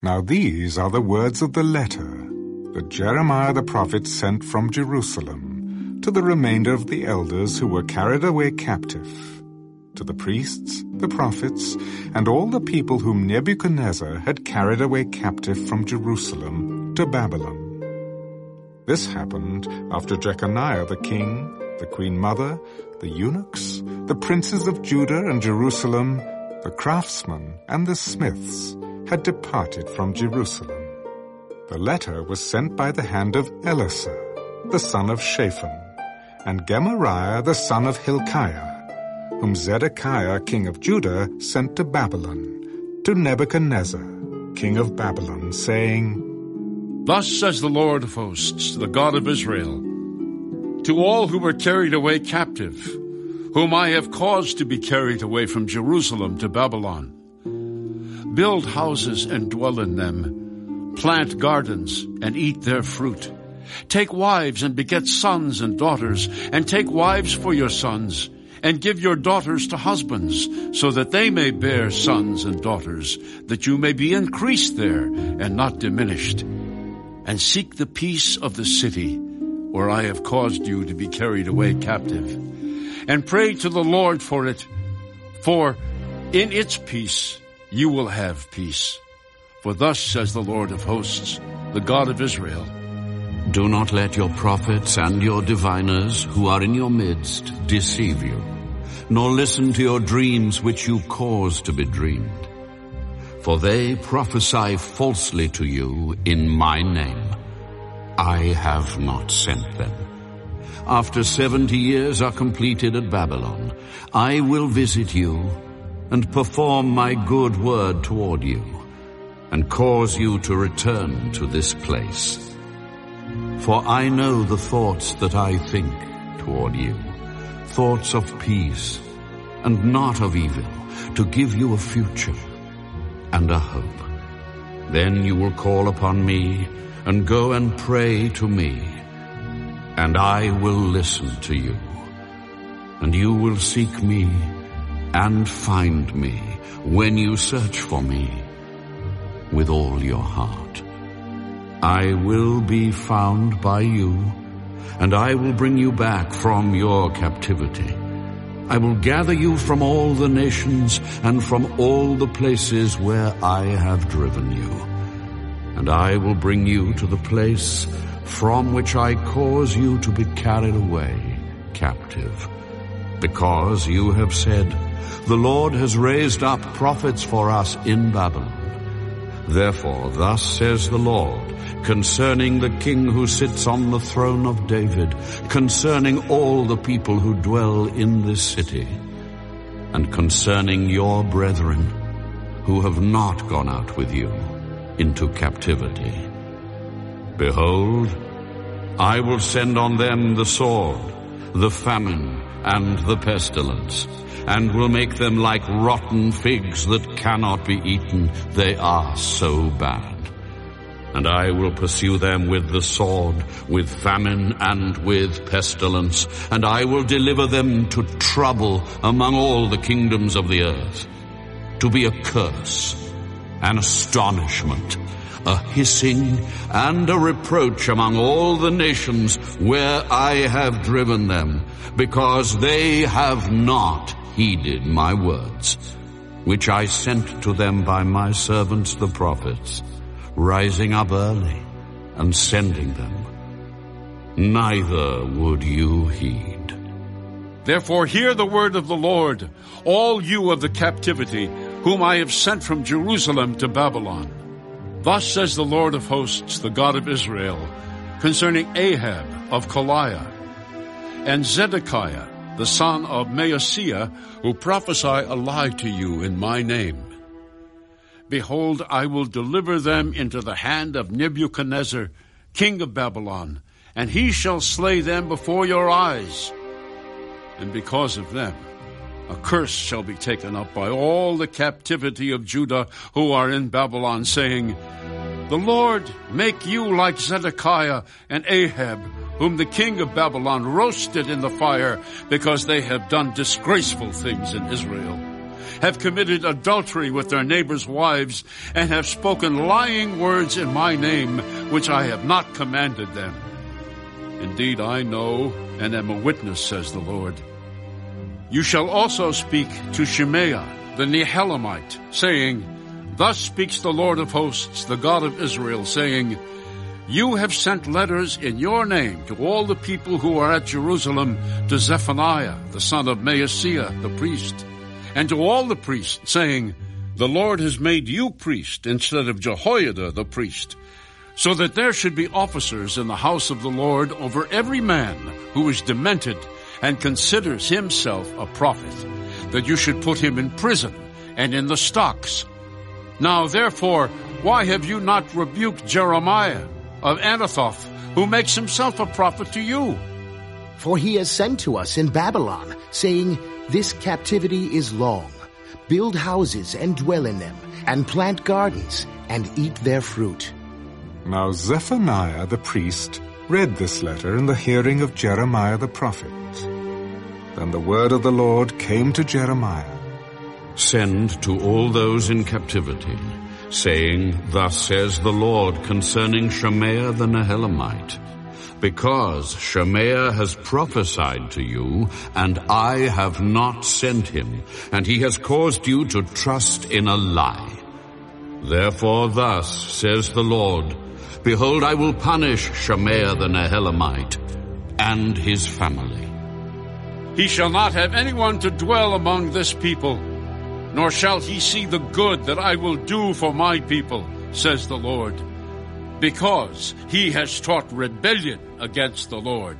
Now these are the words of the letter that Jeremiah the prophet sent from Jerusalem to the remainder of the elders who were carried away captive, to the priests, the prophets, and all the people whom Nebuchadnezzar had carried away captive from Jerusalem to Babylon. This happened after Jeconiah the king, the queen mother, the eunuchs, the princes of Judah and Jerusalem, the craftsmen, and the smiths had departed from Jerusalem. The letter was sent by the hand of Elasah, the son of Shaphan, and Gemariah the son of Hilkiah, whom Zedekiah king of Judah sent to Babylon, to Nebuchadnezzar, king of Babylon, saying, Thus says the Lord of hosts, the God of Israel, to all who were carried away captive, whom I have caused to be carried away from Jerusalem to Babylon, build houses and dwell in them, plant gardens and eat their fruit. Take wives and beget sons and daughters, and take wives for your sons, and give your daughters to husbands, so that they may bear sons and daughters, that you may be increased there and not diminished. And seek the peace of the city, where I have caused you to be carried away captive. And pray to the Lord for it, for in its peace you will have peace. For thus says the Lord of hosts, the God of Israel. Do not let your prophets and your diviners who are in your midst deceive you, nor listen to your dreams which you cause to be dreamed. For they prophesy falsely to you in my name. I have not sent them. After seventy years are completed at Babylon, I will visit you and perform my good word toward you, and cause you to return to this place. For I know the thoughts that I think toward you, thoughts of peace and not of evil, to give you a future and a hope. Then you will call upon me and go and pray to me, and I will listen to you. And you will seek me and find me when you search for me with all your heart. I will be found by you, and I will bring you back from your captivity. I will gather you from all the nations and from all the places where I have driven you. And I will bring you to the place from which I cause you to be carried away captive. Because you have said, the Lord has raised up prophets for us in Babylon. Therefore, thus says the Lord, concerning the king who sits on the throne of David, concerning all the people who dwell in this city, and concerning your brethren who have not gone out with you into captivity. Behold, I will send on them the sword, the famine, and the pestilence, and will make them like rotten figs that cannot be eaten. They are so bad. And I will pursue them with the sword, with famine, and with pestilence, and I will deliver them to trouble among all the kingdoms of the earth, to be a curse, an astonishment, a hissing, and a reproach among all the nations where I have driven them, because they have not heeded my words, which I sent to them by my servants the prophets, rising up early and sending them. Neither would you heed. Therefore hear the word of the Lord, all you of the captivity, whom I have sent from Jerusalem to Babylon. Thus says the Lord of hosts, the God of Israel, concerning Ahab of Kolaiah, and Zedekiah, the son of Maaseiah, who prophesy a lie to you in my name. Behold, I will deliver them into the hand of Nebuchadnezzar, king of Babylon, and he shall slay them before your eyes. And because of them, a curse shall be taken up by all the captivity of Judah who are in Babylon, saying, The Lord make you like Zedekiah and Ahab, whom the king of Babylon roasted in the fire because they have done disgraceful things in Israel. have committed adultery with their neighbors' wives, and have spoken lying words in my name, which I have not commanded them. Indeed, I know and am a witness, says the Lord. You shall also speak to Shemaiah, the Nehelamite, saying, Thus speaks the Lord of hosts, the God of Israel, saying, You have sent letters in your name to all the people who are at Jerusalem, to Zephaniah, the son of Maaseiah, the priest, and to all the priests, saying, The Lord has made you priest instead of Jehoiada the priest, so that there should be officers in the house of the Lord over every man who is demented and considers himself a prophet, that you should put him in prison and in the stocks, now therefore, why have you not rebuked Jeremiah of Anathoth, who makes himself a prophet to you? For he has sent to us in Babylon, saying, This captivity is long. Build houses and dwell in them, and plant gardens, and eat their fruit. Now Zephaniah the priest read this letter in the hearing of Jeremiah the prophet. Then the word of the Lord came to Jeremiah. Send to all those in captivity, saying, Thus says the Lord concerning Shemaiah the Nehelamite, because Shemaiah has prophesied to you, and I have not sent him, and he has caused you to trust in a lie. Therefore thus says the Lord, Behold, I will punish Shemaiah the Nehelamite and his family. He shall not have anyone to dwell among this people, nor shall he see the good that I will do for my people, says the Lord, because he has taught rebellion against the Lord.